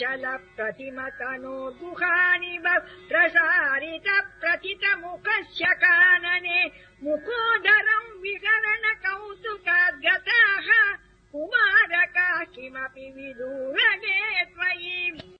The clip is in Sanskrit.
चल प्रतिमतनो गुहानि प्रसारित प्रतितमुखस्य कानने मुखोदरम् विकरण कौतुकाद्गताः कुमारकाः किमपि विदूर